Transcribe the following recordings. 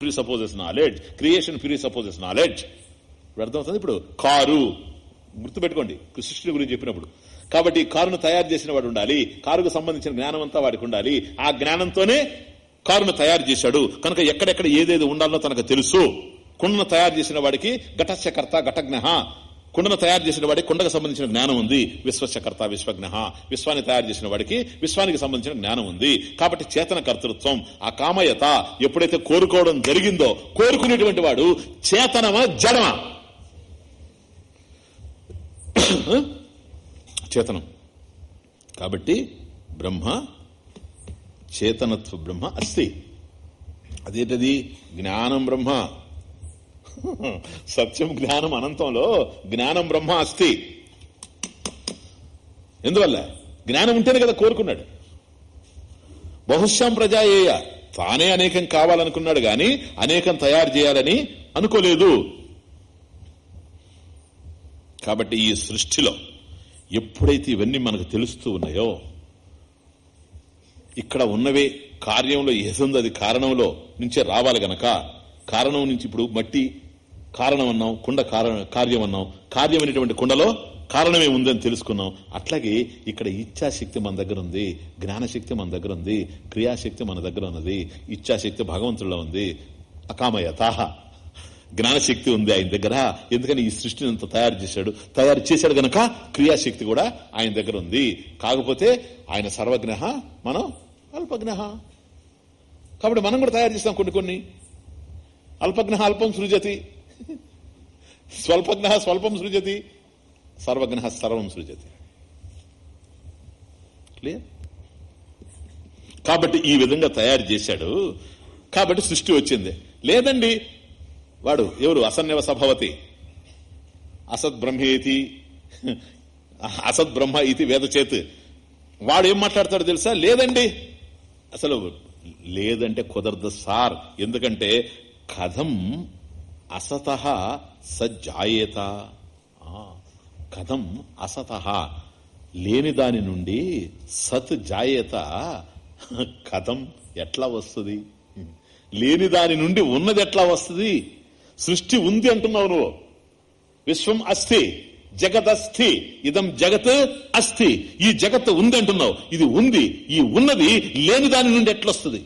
Presupposes knowledge creation presupposes knowledge అర్థమవుతుంది? ఇప్పుడు car. గుర్తుపెట్టుకోండి. సృష్టి గురించి చెప్పినప్పుడు. కాబట్టి కారును తయారు చేసిన వాడు ఉండాలి. కారుకు సంబంధించిన జ్ఞానం అంతా వాడికి ఉండాలి. ఆ జ్ఞానంతోనే కారును తయారు చేశాడు. కనుక ఎక్కడెక్కడ ఏదేది ఉండాలో తనకు తెలుసు. కుండను తయారు చేసిన వాడికి ఘటస్యకర్త ఘటజ్ఞ. కుండను తయారు చేసిన వాడికి కుండకు సంబంధించిన జ్ఞానం ఉంది. విశ్వశకర్త విశ్వజ్ఞ విశ్వాన్ని తయారు చేసిన వాడికి విశ్వానికి సంబంధించిన జ్ఞానం ఉంది. కాబట్టి చేతన కర్తృత్వం ఆ కామయత ఎప్పుడైతే కోరుకోవడం జరిగిందో కోరుకునేటువంటి వాడు చేతనమా జడమా? చేతనం. కాబట్టి బ్రహ్మ చేతనత్వ బ్రహ్మ అస్తి. అదేంటది? జ్ఞానం బ్రహ్మ. సత్యం జ్ఞానం అనంతంలో జ్ఞానం బ్రహ్మ అస్తి ఎందువల్ల? జ్ఞానం ఉంటేనే కదా కోరుకున్నాడు. బహుశ్యాం ప్రజాయేయ. తానే అనేకం కావాలనుకున్నాడు గాని అనేకం తయారు చేయాలని అనుకోలేదు. కాబట్టి ఈ సృష్టిలో ఎప్పుడైతే ఇవన్నీ మనకు తెలుస్తూ ఉన్నాయో ఇక్కడ ఉన్నవే కార్యంలో ఏదుందో అది కారణంలో నుంచే రావాలి గనక. కారణం నుంచి ఇప్పుడు మట్టి కారణం అన్నాం కుండ కార్యం అన్నాం కార్యం అనేటువంటి కుండలో కారణమే ఉందని తెలుసుకున్నాం. అట్లాగే ఇక్కడ ఇచ్ఛాశక్తి మన దగ్గర ఉంది జ్ఞానశక్తి మన దగ్గర ఉంది క్రియాశక్తి మన దగ్గర ఉన్నది ఇచ్ఛాశక్తి భగవంతుల్లో ఉంది అకామయత జ్ఞానశక్తి ఉంది ఆయన దగ్గర. ఎందుకని ఈ సృష్టిని అంత తయారు చేశాడు? తయారు చేశాడు గనక క్రియాశక్తి కూడా ఆయన దగ్గర ఉంది. కాకపోతే ఆయన సర్వజ్ఞ మనం అల్పజ్ఞ కాబట్టి మనం కూడా తయారు చేస్తాం కొన్ని కొన్ని. అల్పజ్ఞ అల్పం సృజతి. స్వల్పజ్ఞ స్వల్పం సృజతి సర్వజ్ఞ సర్వం సృజతి. క్లియర్ కాబట్టి ఈ విధంగా తయారు చేశాడు. కాబట్టి సృష్టి వచ్చింది. లేదండి వాడు ఎవరు? అసన్యవ సభవతి అసద్ బ్రహ్మేతి. అసత్ బ్రహ్మ ఇది వేదచేత్. వాడు ఏం మాట్లాడతాడు తెలుసా? లేదండి. అసలు లేదంటే కుదరదు సార్. ఎందుకంటే కథం అసత సజ్జాయేత. కథం అసత. లేని దాని నుండి సత్ జాయేత. కథం ఎట్లా వస్తుంది? లేని దాని నుండి ఉన్నది ఎట్లా వస్తుంది? సృష్టి ఉంది అంటున్నావు నువ్వు. విశ్వం అస్థి జగత్ అస్థి ఇదం జగత్ అస్థి. ఈ జగత్ ఉంది అంటున్నావు. ఇది ఉంది ఈ ఉన్నది లేని దాని నుండి ఎట్లొస్తుంది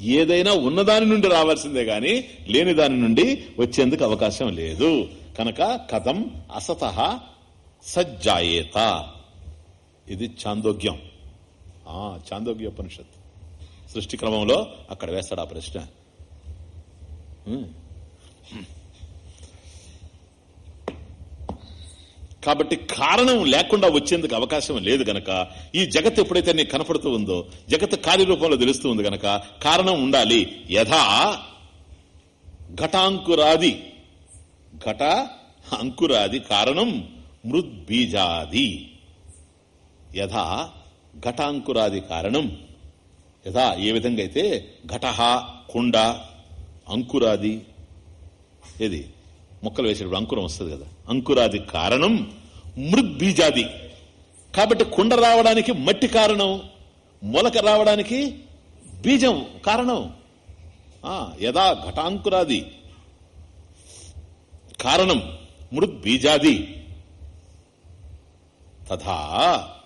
ఏదైనా ఉన్నదాని నుండి రావాల్సిందే గాని లేని దాని నుండి వచ్చేందుకు అవకాశం లేదు. కనుక కథం అసత సజ్జాయేత. ఇది చాందోగ్యం. చాందోగ్య ఉపనిషత్ సృష్టి క్రమంలో అక్కడ వేస్తాడు ఆ ప్రశ్న. కాబట్టి కారణం లేకుండా వచ్చేందుకు అవకాశం లేదు గనక ఈ జగత్ ఎప్పుడైతే నీకు కనపడుతూ ఉందో జగత్ కార్యరూపంలో తెలుస్తూ ఉంది గనక కారణం ఉండాలి. యథా ఘటాంకురాది. ఘట అంకురాది కారణం మృద్బీజాది. యథా ఘటాంకురాది కారణం. యథా ఏ విధంగా అయితే ఘటహ కుండ అంకురాది ఏది? మొక్కలు వేసేటప్పుడు అంకురం వస్తుంది కదా. అంకురాది కారణం మృద్బీజాది. కాబట్టి కుండ రావడానికి మట్టి కారణం మొలక రావడానికి బీజం కారణం. యదా ఘటాంకురాది కారణం మృద్బీజాది. తథా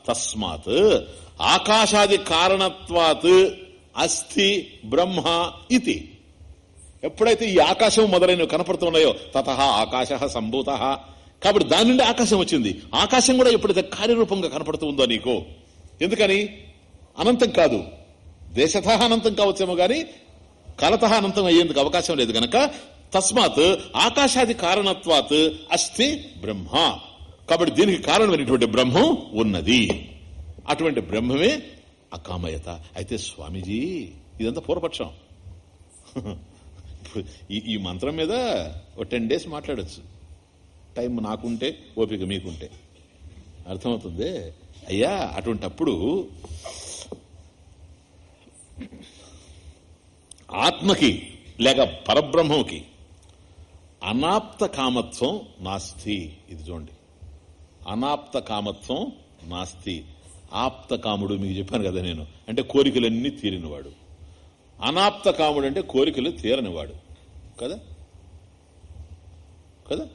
తస్మాత్ ఆకాశాది కారణత్వాత్ అస్థి బ్రహ్మ ఇది. ఎప్పుడైతే ఈ ఆకాశం మొదలైనవి కనపడుతున్నాయో తత ఆకాశ సంభూత. కాబట్టి దాని నుండి ఆకాశం వచ్చింది. ఆకాశం కూడా ఎప్పుడైతే కార్యరూపంగా కనపడుతూ ఉందో నీకు? ఎందుకని? అనంతం కాదు. దేశత అనంతం కావచ్చేమో గాని కలత అనంతం అయ్యేందుకు అవకాశం లేదు గనక తస్మాత్ ఆకాశాది కారణత్వాత్ అస్థి బ్రహ్మ. కాబట్టి దీనికి కారణమైనటువంటి బ్రహ్మం ఉన్నది. అటువంటి బ్రహ్మమే అకామయత. అయితే స్వామీజీ ఇదంతా పూర్వపక్షం. ఈ మంత్రం మీద ఒక టెన్ డేస్ మాట్లాడచ్చు. టైం నాకుంటే ఓపిక మీకుంటే. అర్థమవుతుంది? అయ్యా అటువంటప్పుడు ఆత్మకి లేక పరబ్రహ్మకి అనాప్త కామత్వం నాస్తి. ఇది చూడండి. అనాప్త కామత్వం నాస్తి. ఆప్త కాముడు మీకు చెప్పాను కదా నేను. అంటే కోరికలన్నీ తీరినవాడు. అనాప్త కాముడు అంటే కోరికలు తీరనివాడు. కదా? కదా?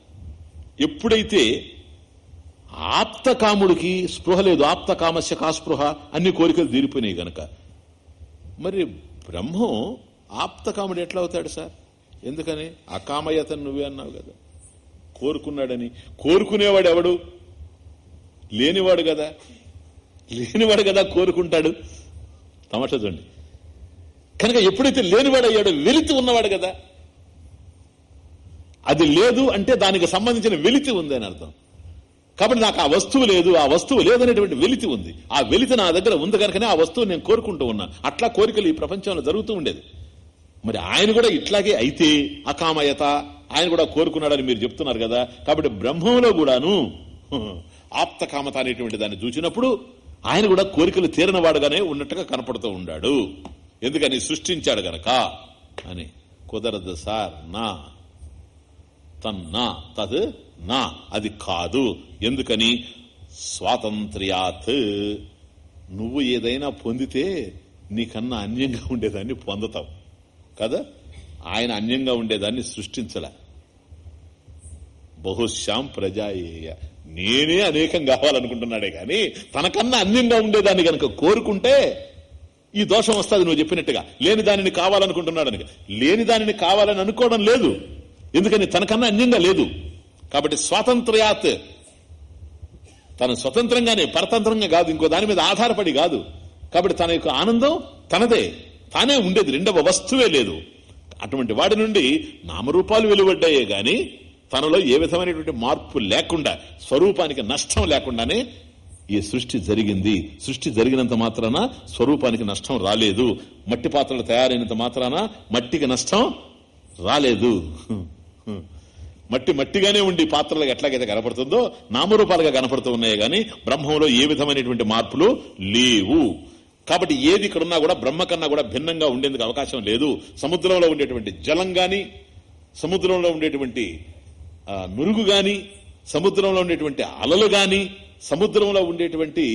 ఎప్పుడైతే ఆప్త కాముడికి స్పృహ లేదు ఆప్త కామస్య కాస్పృహ అన్ని కోరికలు తీరిపోయినాయి గనక. మరి బ్రహ్మం ఆప్తకాముడు ఎట్లా అవుతాడు సార్? ఎందుకని? అకామయతను నువ్వే అన్నావు కదా. కోరుకున్నాడని. కోరుకునేవాడు ఎవడు? లేనివాడు కదా. లేనివాడు కదా కోరుకుంటాడు. తమాషా చూడండి. కనుక ఎప్పుడైతే లేనివాడు అయ్యాడో వెలితి ఉన్నవాడు కదా అది లేదు అంటే దానికి సంబంధించిన వెలితి ఉంది అని అర్థం. కాబట్టి నాకు ఆ వస్తువు లేదు ఆ వస్తువు లేదనేటువంటి వెలితి ఉంది. ఆ వెలితి నా దగ్గర ఉంది కనుకనే ఆ వస్తువు నేను కోరుకుంటూ ఉన్నా. అట్లా కోరికలు ఈ ప్రపంచంలో జరుగుతూ ఉండేది. మరి ఆయన కూడా ఇట్లాగే అయితే అకామయత ఆయన కూడా కోరుకున్నాడని మీరు చెప్తున్నారు కదా. కాబట్టి బ్రహ్మంలో కూడాను ఆప్తకామత అనేటువంటి దాన్ని చూసినప్పుడు ఆయన కూడా కోరికలు తీరనవాడుగానే ఉన్నట్టుగా కనపడుతూ ఉన్నాడు ఎందుకని సృష్టించాడు గనక అని. కుదరదు సార్ నా తన్నా తద్ నా. అది కాదు. ఎందుకని? స్వాతంత్ర్యాత్. నువ్వు ఏదైనా పొందితే నీకన్నా అన్యంగా ఉండేదాన్ని పొందుతావు. కదా? ఆయన అన్యంగా ఉండేదాన్ని సృష్టించలే. బహుశ్యాం ప్రజాయేయ. నేనే అనేకం కావాలనుకుంటున్నాడే గాని తనకన్నా అన్యంగా ఉండేదాన్ని గనక కోరుకుంటే ఈ దోషం వస్తుంది నువ్వు చెప్పినట్టుగా. లేని దానిని కావాలనుకుంటున్నాడని. లేని దానిని కావాలని అనుకోవడం లేదు. ఎందుకని తనకన్నా అన్యంగా లేదు. కాబట్టి స్వాతంత్ర్యాత్ తన స్వతంత్రంగానే పరతంత్రంగా కాదు ఇంకో దాని మీద ఆధారపడి కాదు. కాబట్టి తన యొక్క ఆనందం తనదే. తానే ఉండేది రెండవ వస్తువే లేదు. అటువంటి వాడి నుండి నామరూపాలు వెలువడ్డాయే గాని తనలో ఏ విధమైనటువంటి మార్పు లేకుండా స్వరూపానికి నష్టం లేకుండానే ఈ సృష్టి జరిగింది. సృష్టి జరిగినంత మాత్రాన స్వరూపానికి నష్టం రాలేదు. మట్టి పాత్రలు తయారైనంత మాత్రాన మట్టికి నష్టం రాలేదు. మట్టి మట్టిగానే ఉండి పాత్రలకు ఎట్లాగైతే కనపడుతుందో నామరూపాలుగా కనపడుతూ ఉన్నాయి గాని బ్రహ్మంలో ఏ విధమైనటువంటి మార్పులు లేవు. కాబట్టి ఏది ఇక్కడ ఉన్నా కూడా బ్రహ్మ కన్నా కూడా భిన్నంగా ఉండేందుకు అవకాశం లేదు. సముద్రంలో ఉండేటువంటి జలం గాని సముద్రంలో ఉండేటువంటి మురుగు నురుగు గాని సముద్రంలో ఉండేటువంటి అలలు గాని సముద్రంలో ఉండేటువంటి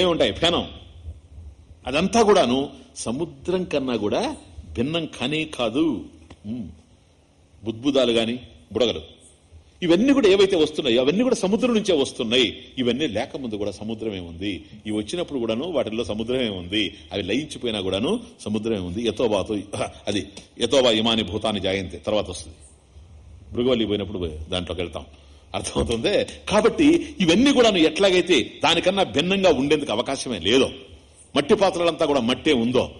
ఏముంటాయి ఫెనం. అదంతా కూడాను సముద్రం కన్నా కూడా భిన్నం కానే కాదు. బుద్బుదాలు గాని బుడగలు. ఇవన్నీ కూడా ఏవైతే వస్తున్నాయో అవన్నీ కూడా సముద్రం నుంచే వస్తున్నాయి. ఇవన్నీ లేకముందు కూడా సముద్రమే ఉంది. ఇవి వచ్చినప్పుడు కూడాను వాటిల్లో సముద్రమే ఉంది. అవి లయించిపోయినా కూడాను సముద్రమే ఉంది. ఎతోబాతో అది ఎతోబా ఇమాని భూతాన్ని జాయంతి తర్వాత వస్తుంది. భృగవల్లి పోయినప్పుడు దాంట్లోకి వెళ్తాం. అర్థమవుతుంది? కాబట్టి ఇవన్నీ కూడా ఎట్లాగైతే దానికన్నా భిన్నంగా ఉండేందుకు అవకాశమే లేదో. మట్టి పాత్రలంతా కూడా మట్టే ఉందో.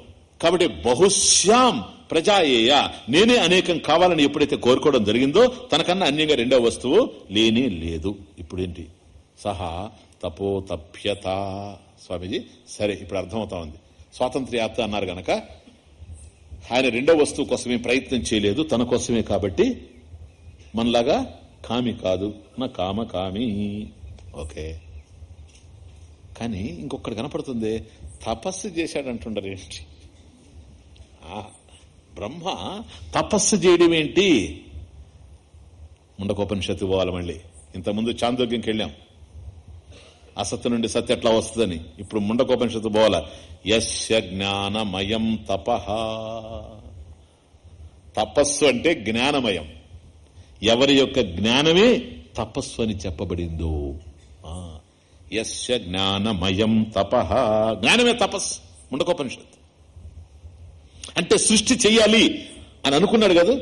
కాబట్టి బహుశ్యాం ప్రజాయేయ. నేనే అనేకం కావాలని ఎప్పుడైతే కోరుకోవడం జరిగిందో తనకన్నా అన్యంగా రెండో వస్తువు లేనే లేదు. ఇప్పుడేంటి? సహా తపో తప్యత స్వామీజీ సరే ఇప్పుడు అర్థమవుతా ఉంది. స్వాతంత్ర్యాప్త అన్నారు గనక ఆయన రెండో వస్తువు కోసమే ప్రయత్నం చేయలేదు తన కోసమే కాబట్టి మనలాగా కామి కాదు. నా కామ కామి. ఓకే. కానీ ఇంకొకటి కనపడుతుంది. తపస్సు చేశాడంటుండరు ఏంటి? బ్రహ్మ తపస్సు చేయడం ఏంటి? ముండకోపనిషత్తు పోవాలి మళ్ళీ. ఇంతకుముందు చాందోగ్యంకి వెళ్ళాం అసత్తు నుండి సత్య ఎట్లా వస్తుందని? ఇప్పుడు ముండకోపనిషత్తు పోవాల? యస్య జ్ఞానమయం తపహ తపస్సు అంటే జ్ఞానమయం. ఎవరి యొక్క జ్ఞానమే తపస్సు అని చెప్పబడిందో? ఆ, యస్య జ్ఞానమయం తపహ జ్ఞానమే తపస్సు. ముండకోపనిషత్తు. అంటే సృష్టి చెయ్యాలి అని అనుకున్నాడు కదా?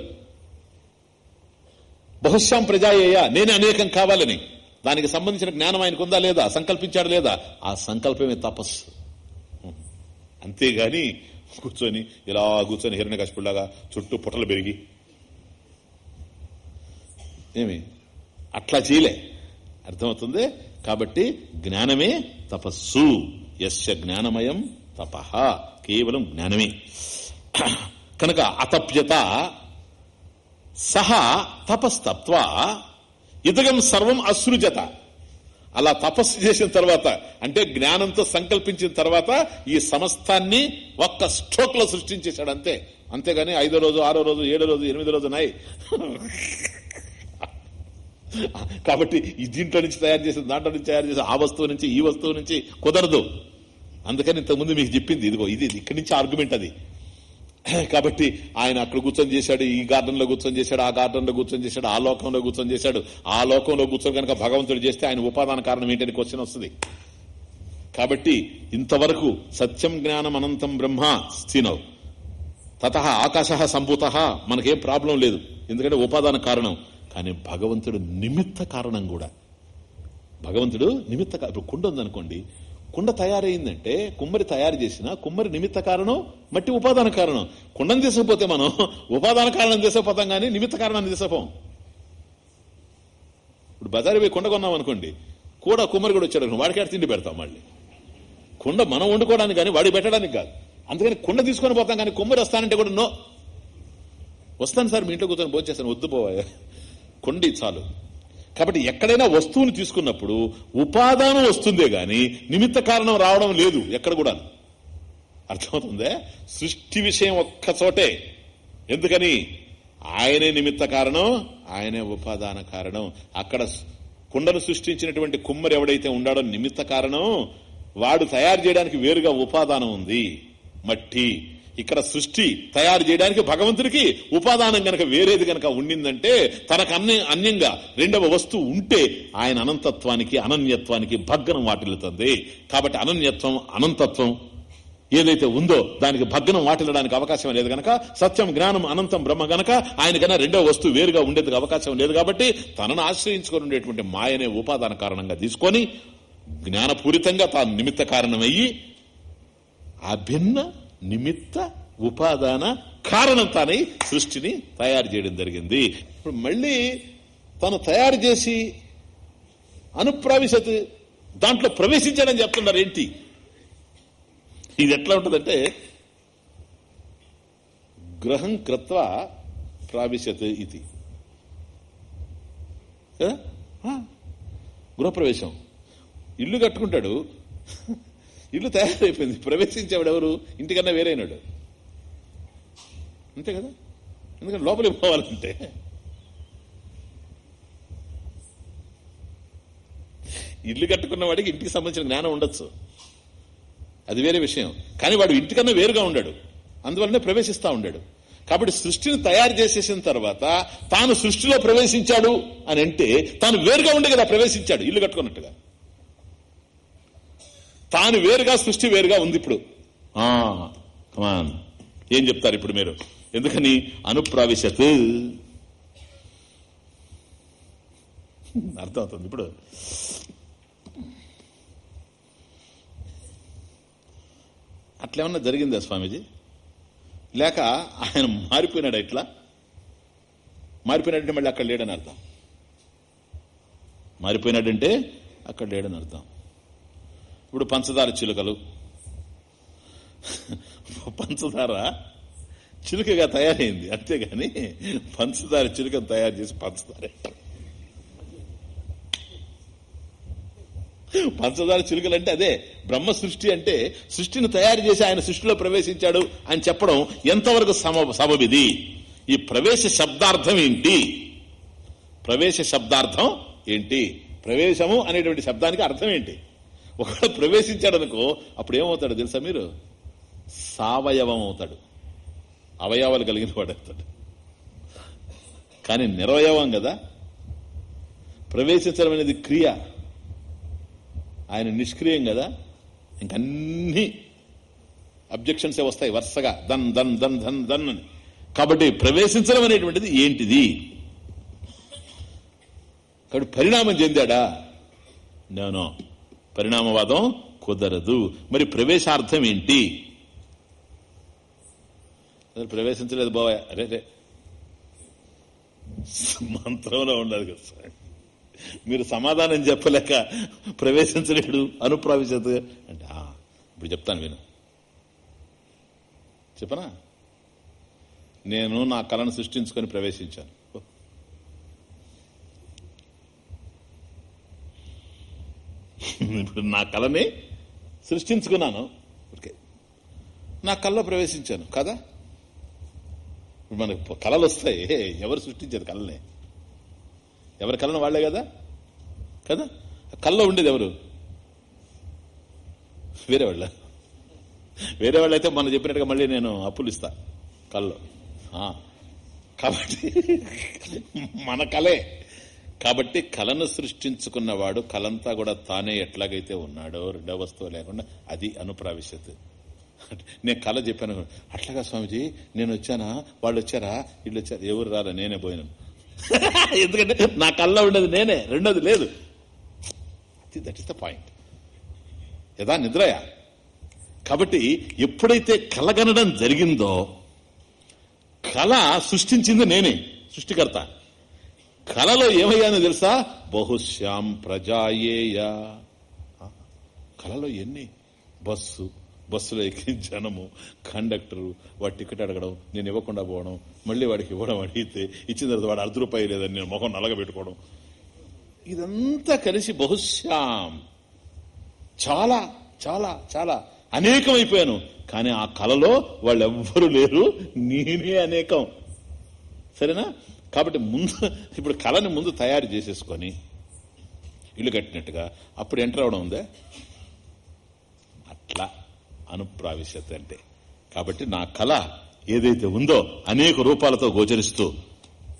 బహుశ్యాం ప్రజాయేయ నేనే అనేకం కావాలని. దానికి సంబంధించిన జ్ఞానం ఆయనకు ఉందా లేదా? సంకల్పించాడు లేదా? ఆ సంకల్పమే తపస్సు. అంతేగాని కూర్చొని ఇలా కూర్చొని హిరణ్య కష్పులాగా చుట్టూ పుట్టలు పెరిగి. ఏమి? అట్లా చేయలే. అర్థమవుతుంది? కాబట్టి జ్ఞానమే తపస్సు. యస్య జ్ఞానమయం తపహ కేవలం జ్ఞానమే. కనుక అతప్యత సహా తపస్తత్వ ఇతగం సర్వం అసృజత. అలా తపస్సు చేసిన తర్వాత అంటే జ్ఞానంతో సంకల్పించిన తర్వాత ఈ సమస్తాన్ని ఒక్క స్ట్రోక్లో సృష్టించేశాడు అంతే అంతేగాని ఐదో రోజు ఆరో రోజు ఏడో రోజు ఎనిమిదో రోజు నాయి కాబట్టి ఈ దీంట్లో నుంచి తయారు చేసిన దాంట్లో నుంచి తయారు చేసిన ఆ వస్తువు నుంచి ఈ వస్తువు నుంచి కుదరదు. అందుకని ఇంతకుముందు మీకు చెప్పింది ఇదిగో ఇది ఇక్కడి నుంచి ఆర్గ్యుమెంట్ అది. కాబట్టి ఆయన అక్కడ కూర్చొని చేశాడు ఈ గార్డెన్లో కూర్చొని చేశాడు ఆ గార్డెన్లో కూర్చొని చేశాడు ఆ లోకంలో కూర్చొని చేశాడు. ఆ లోకంలో కూర్చొని కనుక భగవంతుడు చేస్తే ఆయన ఉపాదాన కారణం ఏంటని క్వశ్చన్ వస్తుంది. కాబట్టి ఇంతవరకు సత్యం జ్ఞానం అనంతం బ్రహ్మ స్థినవ్ తత ఆకాశ సంభూత మనకేం ప్రాబ్లం లేదు. ఎందుకంటే ఉపాదాన కారణం. కానీ భగవంతుడు నిమిత్త కారణం కూడా. భగవంతుడు నిమిత్త ఇప్పుడు కుండ ఉందనుకోండి కుండ తయారైందంటే కుమ్మరి తయారు చేసిన కుమ్మరి నిమిత్త కారణం మట్టి ఉపాదాన కారణం. కుండను తీసుకుపోతే మనం ఉపాదాన కారణం తీసుకుపోతాం కానీ నిమిత్త కారణాన్ని తీసుకుపోం ఇప్పుడు బజారు పోయి కుండ కొన్నాం అనుకోండి కూడా కుమ్మరి కూడా వచ్చాడు వాడికి ఆడ తిండి పెడతాం మళ్ళీ. కుండ మనం వండుకోవడానికి కానీ వాడికి పెట్టడానికి కాదు. అందుకని కుండ తీసుకొని పోతాం కానీ కుమ్మరి వస్తానంటే కూడా నో. వస్తాను సార్ మీ ఇంట్లో కూర్చొని భోజేస్తాను వద్దు పోవా కొండి చాలు. కాబట్టి ఎక్కడైనా వస్తువుని తీసుకున్నప్పుడు ఉపాదానం వస్తుందే గాని నిమిత్త కారణం రావడం లేదు ఎక్కడ కూడా అర్థమవుతుందే? సృష్టి విషయం ఒక్క చోటే. ఎందుకని? ఆయనే నిమిత్త కారణం ఆయనే ఉపాదాన కారణం. అక్కడ కుండను సృష్టించినటువంటి కుమ్మరి ఎవడైతే ఉండాడో నిమిత్త కారణం వాడు తయారు చేయడానికి వేరుగా ఉపాదానం ఉంది. మట్టి. ఇక్కడ సృష్టి తయారు చేయడానికి భగవంతుడికి ఉపాదానం గనక వేరేది గనక ఉండిందంటే తనకు అన్య అన్యంగా రెండవ వస్తువు ఉంటే ఆయన అనంతత్వానికి అనన్యత్వానికి భగ్నం వాటిల్లుతుంది. కాబట్టి అనన్యత్వం అనంతత్వం ఏదైతే ఉందో దానికి భగ్నం వాటిల్లడానికి అవకాశం లేదు గనక సత్యం జ్ఞానం అనంతం బ్రహ్మ గనక ఆయన కన్నా రెండవ వస్తువు వేరుగా ఉండేందుకు అవకాశం లేదు కాబట్టి తనను ఆశ్రయించుకొని ఉండేటువంటి మాయనే ఉపాదాన కారణంగా తీసుకొని జ్ఞానపూరితంగా తాను నిమిత్త కారణమయ్యి అభిన్న నిమిత్త ఉపాదాన కారణం తానై సృష్టిని తయారు చేయడం జరిగింది. ఇప్పుడు మళ్ళీ తను తయారు చేసి అనుప్రావిశత్ దాంట్లో ప్రవేశించాడని చెప్తున్నారు ఏంటి? ఇది ఎట్లా ఉంటుందంటే గ్రహం కృత్వ ప్రావిశత్ ఇది. ఆ, గృహప్రవేశం. ఇల్లు కట్టుకుంటాడు. ఇల్లు తయారైపోయింది. ప్రవేశించేవాడు ఎవరు? ఇంటికన్నా వేరైనాడు. అంతే కదా? ఎందుకంటే లోపలికి పోవాలంటే. ఇల్లు కట్టుకున్న వాడికి ఇంటికి సంబంధించిన జ్ఞానం ఉండొచ్చు. అది వేరే విషయం. కానీ వాడు ఇంటికన్నా వేరుగా ఉండాడు. అందువల్లనే ప్రవేశిస్తా ఉండాడు. కాబట్టి సృష్టిని తయారు చేసేసిన తర్వాత తాను సృష్టిలో ప్రవేశించాడు అని అంటే తాను వేరుగా ఉండే కదా ప్రవేశించాడు. ఇల్లు కట్టుకున్నట్టుగా. తాను వేరుగా సృష్టి వేరుగా ఉంది ఇప్పుడు. ఆ, ఏం చెప్తారు ఇప్పుడు మీరు? ఎందుకని? అనుప్రావిశత్. అర్థమవుతుంది ఇప్పుడు. అట్లేమన్నా జరిగిందా స్వామీజీ? లేక ఆయన మారిపోయినాడు ఇట్లా? మారిపోయినాడంటే మళ్ళీ అక్కడ లేడని అర్థం. మారిపోయినాడంటే అక్కడ లేడని అర్థం. ఇప్పుడు పంచదార చిలుకలు. పంచదార చిలుకగా తయారైంది అంతేగాని పంచదార చిలుకను తయారు చేసి పంచదార. పంచదార చిలుకలు అంటే అదే బ్రహ్మ సృష్టి అంటే సృష్టిని తయారు చేసి ఆయన సృష్టిలో ప్రవేశించాడు అని చెప్పడం ఎంతవరకు సమ సమవిధి? ఈ ప్రవేశ శబ్దార్థం ఏంటి? ప్రవేశ శబ్దార్థం ఏంటి? ప్రవేశము అనేటువంటి శబ్దానికి అర్థం ఏంటి? ఒకవేళ ప్రవేశించాడు అనుకో అప్పుడు ఏమవుతాడు తెలుసా మీరు? సావయవం అవుతాడు అవయవాలు కలిగిన వాడు అవుతాడు కానీ నిరవయవం కదా? ప్రవేశించడం అనేది క్రియ. ఆయన నిష్క్రియం కదా? ఇంకన్నీ అబ్జెక్షన్సే వస్తాయి వరుసగా. దన్ దన్ దన్ దన్ దన్ అని. కాబట్టి ప్రవేశించడం అనేటువంటిది ఏంటిది? కాబట్టి పరిణామం చెందాడా? నేను పరిణామవాదం కుదరదు. మరి ప్రవేశార్థం ఏంటి? ప్రవేశించలేదు బాబాయ్ అరే రే మంత్రంలో ఉండాలి కదా మీరు సమాధానం చెప్పలేక ప్రవేశించలేడు అనుప్రవేశత. అంటే ఇప్పుడు చెప్తాను విను. చెప్పనా? నేను నా కళను సృష్టించుకొని ప్రవేశించాను. ఇప్పుడు నా కళని సృష్టించుకున్నాను. ఓకే. నా కళ్ళలో ప్రవేశించాను కదా? ఇప్పుడు మనకు కళలు వస్తాయి ఎవరు సృష్టించారు కళని ఎవరి కళను వాళ్ళే కదా? కదా? కళ్ళలో ఉండేది ఎవరు? వేరే వాళ్ళ. వేరే వాళ్ళైతే మనం చెప్పినట్టుగా మళ్ళీ నేను అప్పులు ఇస్తా కళ్ళు కాబట్టి మన కళే. కాబట్టి కళను సృష్టించుకున్నవాడు కలంతా కూడా తానే ఎట్లాగైతే ఉన్నాడో రెండో వస్తువు లేకుండా అది అనుప్రావిశ్యత నేను కళ చెప్పాను. అట్లాగా స్వామిజీ నేను వచ్చానా? వాళ్ళు వచ్చారా? వీళ్ళు వచ్చారు. ఎవరు రారా నేనే పోయినాను. ఎందుకంటే నా కళ్ళ ఉండదు నేనే. రెండోది లేదు. దట్ ఇస్ ద పాయింట్ యథా నిద్రయ? కాబట్టి ఎప్పుడైతే కలగనడం జరిగిందో కళ సృష్టించింది నేనే సృష్టికర్త. కళలో ఏమయ్యానో తెలుసా? బహుశ్యాం ప్రజాయేయ. కళలో ఎన్ని? బస్సు బస్సులో ఎక్కి జనము కండక్టరు వాడి టికెట్ అడగడం నేను ఇవ్వకుండా పోవడం మళ్ళీ వాడికి ఇవ్వడం అడిగితే ఇచ్చిన తర్వాత వాడు అర్ధ రూపాయి లేదని నేను ముఖం నలగబెట్టుకోవడం. ఇదంతా కలిసి బహుశ్యాం. చాలా చాలా చాలా అనేకమైపోయాను. కానీ ఆ కళలో వాళ్ళు లేరు. నేనే అనేకం. సరేనా? కాబట్టి ముందు ఇప్పుడు కళని ముందు తయారు చేసేసుకొని ఇల్లు కట్టినట్టుగా అప్పుడు ఎంటర్ అవడం ఉందే? అట్లా అనుప్రావిశ్యత అంటే. కాబట్టి నా కళ ఏదైతే ఉందో అనేక రూపాలతో గోచరిస్తూ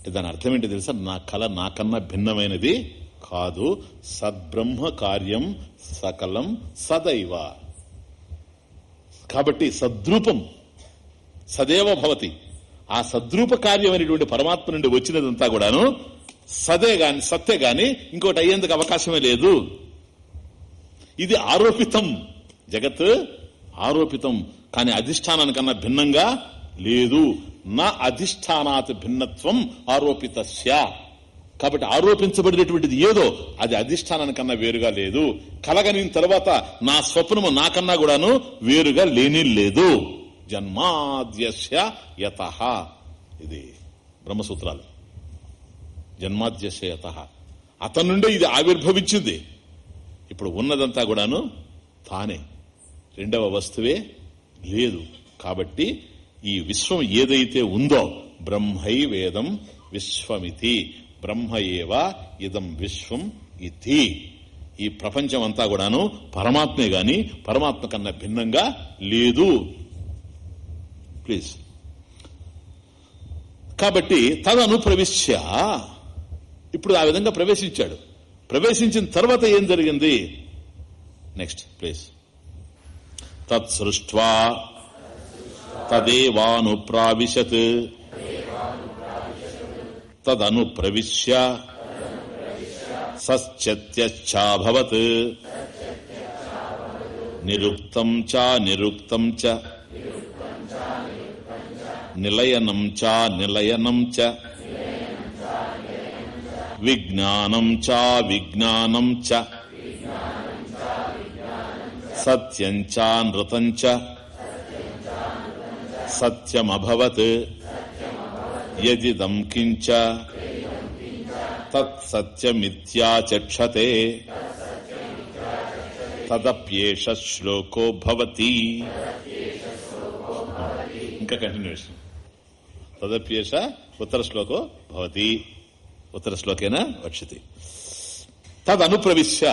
దాని అర్థం ఏంటి తెలుసా? నా కళ నాకన్నా భిన్నమైనది కాదు. సద్బ్రహ్మ కార్యం సకలం సదైవ. కాబట్టి సద్రూపం సదేవ భవతి. ఆ సద్రూప కార్యమైనటువంటి పరమాత్మ నుండి వచ్చినదంతా కూడాను సదే గాని సత్తే గాని ఇంకోటి అయ్యేందుకు అవకాశమే లేదు. ఇది ఆరోపితం. జగత్ ఆరోపితం. కానీ అధిష్టానానికన్నా భిన్నంగా లేదు. నా అధిష్టానాత్ భిన్నత్వం ఆరోపిత కాబట్టి ఆరోపించబడినటువంటిది ఏదో అది అధిష్టానానికన్నా వేరుగా లేదు. కలగని తర్వాత నా స్వప్నము నాకన్నా కూడాను వేరుగా లేని లేదు. జన్మాద్యస్య యత. ఇది బ్రహ్మసూత్రాలు. జన్మాద్యస్య యత. అతని నుండే ఇది ఆవిర్భవించింది. ఇప్పుడు ఉన్నదంతా కూడాను తానే. రెండవ వస్తువే లేదు. కాబట్టి ఈ విశ్వం ఏదైతే ఉందో బ్రహ్మై వేదం విశ్వమితి. బ్రహ్మ ఏవ ఇదం విశ్వం ఇతి. ఈ ప్రపంచం అంతా కూడాను పరమాత్మే గాని పరమాత్మ కన్నా భిన్నంగా లేదు. ప్లీజ్. కాబట్టి తదను ప్రవిశ్య ఇప్పుడు ఆ విధంగా ప్రవేశించాడు. ప్రవేశించిన తర్వాత ఏం జరిగింది? నెక్స్ట్ ప్లీజ్ తత్సృష్వా తదేవాను ప్రావిశత్ తదను ప్రవిశ్య సశ్చత్యశ్చాభవత్ నిరుక్తం చ నిరుక్తం చ. నిలయనం చ నిలయనం చ విజ్ఞానం చ విజ్ఞానం చ సత్యం చ నృతం చ సత్యమభవత్ యదిదం కించ తత్సత్యమిత్యాచక్షతే తదప్యేష శ్లోకో భవతి ఇంకా కంటిన్యూషన్ తదప్యేష ఉత్తర శ్లోకో భవతి. ఉత్తర శ్లోకేన వక్షతి తదనుప్రవిశ్య.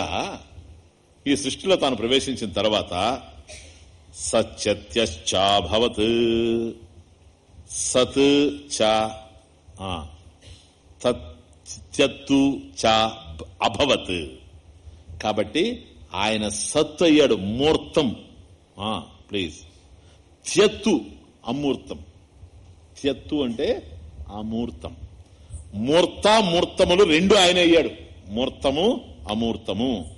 ఈ సృష్టిలో తాను ప్రవేశించిన తర్వాత సత్యత్యశ్చాభవత్ సత్ చ తత్తు చ అభవత్. కాబట్టి ఆయన సత్ అయ్యాడు మూర్తం. ప్లీజ్ త్యత్తు అమూర్తం. సత్తు అంటే అమూర్తం మూర్త మూర్తములు రెండు ఆయన అయ్యాడు. మూర్తము అమూర్తము.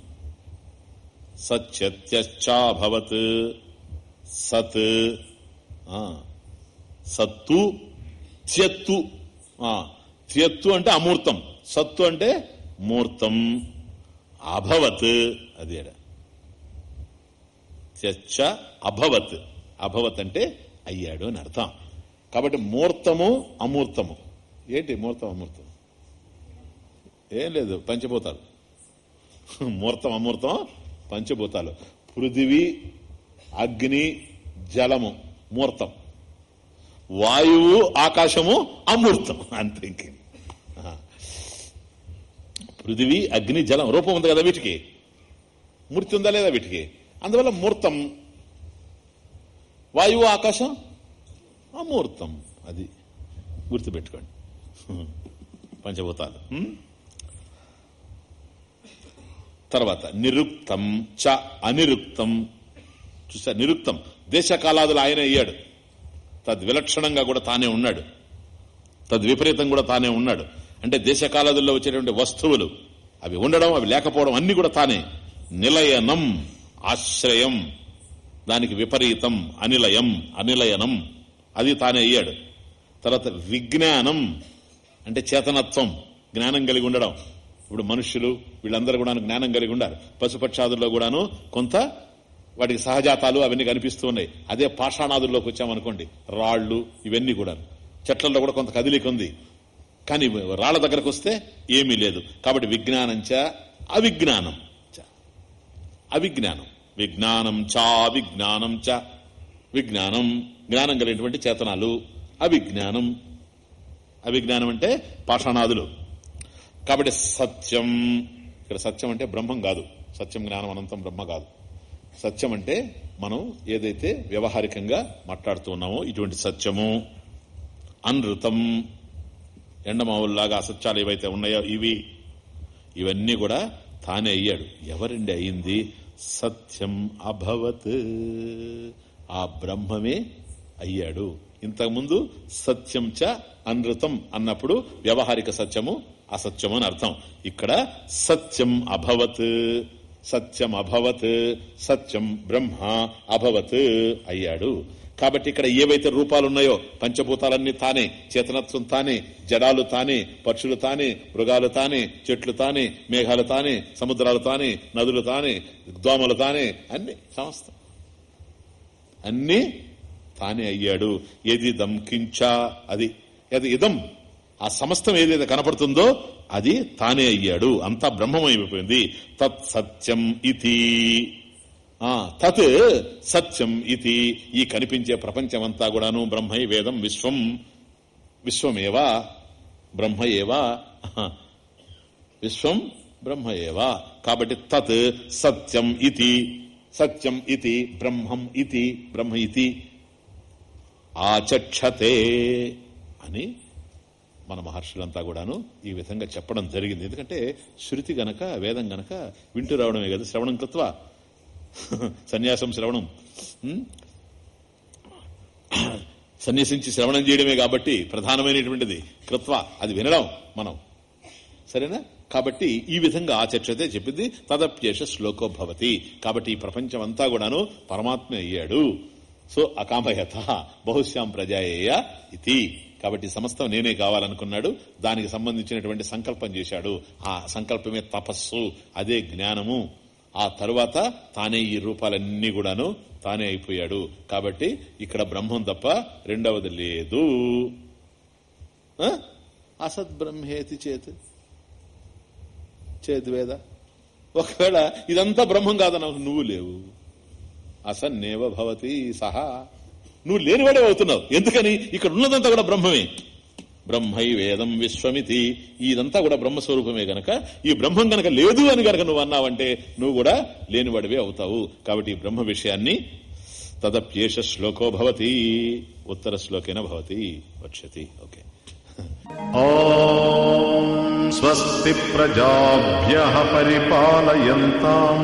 సత్యత్యశ్చాభవత్ సత్. సత్తు త్యత్తు. త్యత్తు అంటే అమూర్తం. సత్తు అంటే మూర్తం. అభవత్ అది త్యచ్చ అభవత్. అభవత్ అంటే అయ్యాడు అని అర్థం. కాబట్టి మూర్తము అమూర్తము. ఏంటి మూర్తం అమూర్తం? ఏం లేదు పంచభూతాలు. మూర్తం అమూర్తం పంచభూతాలు. పృథివీ అగ్ని జలము మూర్తం. వాయువు ఆకాశము అమూర్తం. అంతే ఇంకే. పృథివీ అగ్ని జలం రూపం ఉంది కదా వీటికి? మూర్తి ఉందా లేదా వీటికి? అందువల్ల మూర్తం. వాయువు ఆకాశం అమూర్తం. అది గుర్తుపెట్టుకోండి. పంచభూతాలు. తర్వాత నిరుక్తం చ అనిరుక్తం. చూసా నిరుక్తం. దేశకాలాదులు ఆయన అయ్యాడు. తద్విలక్షణంగా కూడా తానే ఉన్నాడు. తద్విపరీతం కూడా తానే ఉన్నాడు. అంటే దేశకాలాదుల్లో వచ్చేటువంటి వస్తువులు అవి ఉండడం అవి లేకపోవడం అన్ని కూడా తానే. నిలయనం ఆశ్రయం. దానికి విపరీతం అనిలయం అనిలయనం. అది తానే అయ్యాడు. తర్వాత విజ్ఞానం అంటే చేతనత్వం జ్ఞానం కలిగి ఉండడం. ఇప్పుడు మనుష్యులు వీళ్ళందరూ కూడా జ్ఞానం కలిగి ఉండాలి. పశుపక్షాదుల్లో కూడాను కొంత వాటికి సహజాతాలు అవన్నీ కనిపిస్తూ ఉన్నాయి. అదే పాషాణాదుల్లోకి వచ్చామనుకోండి రాళ్ళు ఇవన్నీ కూడా చెట్లలో కూడా కొంత కదిలిక ఉంది. కానీ రాళ్ళ దగ్గరకు వస్తే ఏమీ లేదు. కాబట్టి విజ్ఞానం చ అవిజ్ఞానం చ. అవిజ్ఞానం. విజ్ఞానం చ అవిజ్ఞానం చ. విజ్ఞానం జ్ఞానం కలిగినటువంటి చేతనాలు. అవిజ్ఞానం అవిజ్ఞానం అంటే పాషాణాదులు. కాబట్టి సత్యం. ఇక్కడ సత్యం అంటే బ్రహ్మం కాదు. సత్యం జ్ఞానం అనంతం బ్రహ్మ కాదు. సత్యం అంటే మనం ఏదైతే వ్యవహారికంగా మాట్లాడుతూ ఉన్నామో ఇటువంటి సత్యము. అనృతం. ఎండమావుల్లాగా అసత్యాలు ఏవైతే ఉన్నాయో ఇవి. ఇవన్నీ కూడా తానే అయ్యాడు. ఎవరండి అయింది సత్యం అభవత్. ఆ బ్రహ్మమే అయ్యాడు. ఇంతకుముందు సత్యం చ అనృతం అన్నప్పుడు వ్యవహారిక సత్యము అసత్యము అని అర్థం. ఇక్కడ సత్యం అభవత్ సత్యం అభవత్ సత్యం బ్రహ్మ అభవత్ అయ్యాడు. కాబట్టి ఇక్కడ ఏవైతే రూపాలు ఉన్నాయో పంచభూతాలన్నీ తానే చేతనత్వం తానే జడాలు తానే పక్షులు తానే మృగాలు తానే చెట్లు తానే మేఘాలు తానే సముద్రాలు తానే నదులు తానే దోమలు తానే అన్ని సమస్తం. అన్నీ తానే అయ్యాడు. ఏది దంకించా అది అది ఇదం. ఆ సమస్తం ఏదైతే కనపడుతుందో అది తానే అయ్యాడు. అంతా బ్రహ్మమైపోయింది. తత్ సత్యం ఇతి. ఆ, తత్ సత్యం ఇది ఈ కనిపించే ప్రపంచమంతా కూడాను బ్రహ్మై వేదం విశ్వం. విశ్వమేవా? బ్రహ్మ విశ్వం బ్రహ్మ ఏవా కాబట్టి తత్ సత్యం ఇది సత్యం ఇది బ్రహ్మం ఇది బ్రహ్మ ఇది ఆచక్షతే అని మన మహర్షులంతా కూడాను ఈ విధంగా చెప్పడం జరిగింది. ఎందుకంటే శృతి గనక వేదం గనక వింటూ రావడమే కదా శ్రవణం కృత్వ? సన్యాసం శ్రవణం. సన్యాసించి శ్రవణం చేయడమే కాబట్టి ప్రధానమైనటువంటిది కృత్వ. అది వినడం మనం. సరేనా? కాబట్టి ఈ విధంగా ఆచర్చతే చెప్పింది తదప్యేష శ్లోకో భవతి. కాబట్టి ఈ ప్రపంచం అంతా కూడాను పరమాత్మ అయ్యాడు. సో అకామయత బహుశ్యాం ప్రజాయేయ ఇది కాబట్టి సమస్తం నేనే కావాలనుకున్నాడు. దానికి సంబంధించినటువంటి సంకల్పం చేశాడు. ఆ సంకల్పమే తపస్సు అదే జ్ఞానము. ఆ తరువాత తానే ఈ రూపాలన్నీ కూడాను తానే అయిపోయాడు. కాబట్టి ఇక్కడ బ్రహ్మం తప్ప రెండవది లేదు. ఆ? అసద్ బ్రహ్మేతి చేత్. చేద్వేద. ఒకవేళ ఇదంతా బ్రహ్మం కాదన్నావు నువ్వు లేవు. అసన్నేవ భవతి సహా. నువ్వు లేనివాడే అవుతున్నావు. ఎందుకని? ఇక్కడ ఉన్నదంతా కూడా బ్రహ్మమే. బ్రహ్మై వేదం విశ్వమితి. ఇదంతా కూడా బ్రహ్మస్వరూపమే గనక. ఈ బ్రహ్మం గనక లేదు అని గనక నువ్వు అన్నావంటే నువ్వు కూడా లేనివాడివే అవుతావు. కాబట్టి ఈ బ్రహ్మ విషయాన్ని తదప్యేష శ్లోకో భవతి. ఉత్తర శ్లోకేన భవతి. వచ్చతి ఓకే. స్వస్తి ప్రజాభ్య పరిపాలయంతా.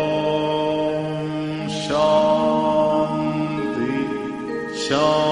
show.